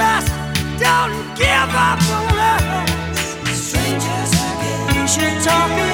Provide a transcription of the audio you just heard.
trust. Don't give up on us. Strangers again. You should talk.